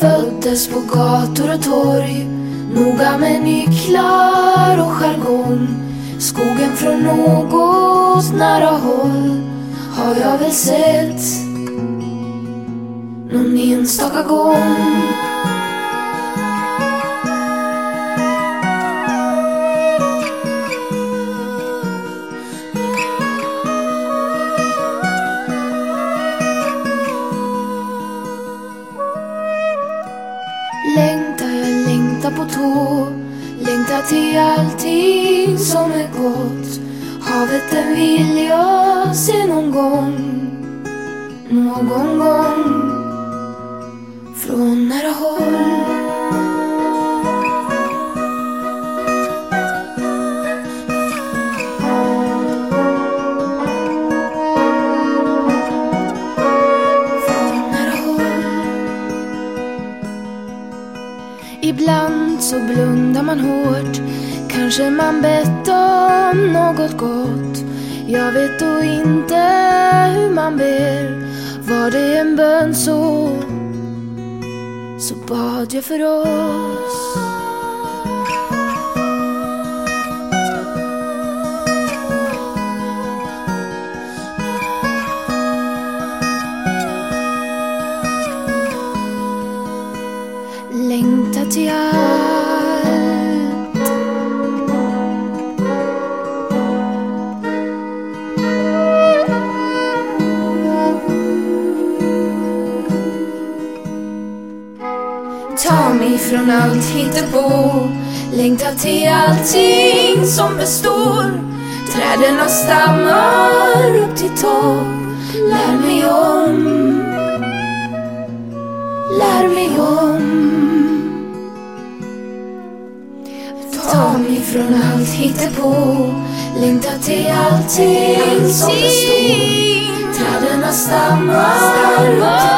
Föddes på gator och torg. Noga med nycklar och jargong. Skogen från något nära håll Har jag väl sett Någon enstaka gång. Jag längtar på tå Längtar till allting som är gott. Havet den vill jag se någon gång Någon gång. Från nära håll. Ibland så blundar man hårt. Kanske man bett om något gott. Jag vet då inte hur man ber. Var det en bön så Så bad jag för oss. Längta till allt. Ta mig från allt hittepå Längta till allting som består. Träden och stammar upp till topp. Lär mig om Lär mig om. Ta mig från allt hittepå. Längta till allting som består Träden stammar.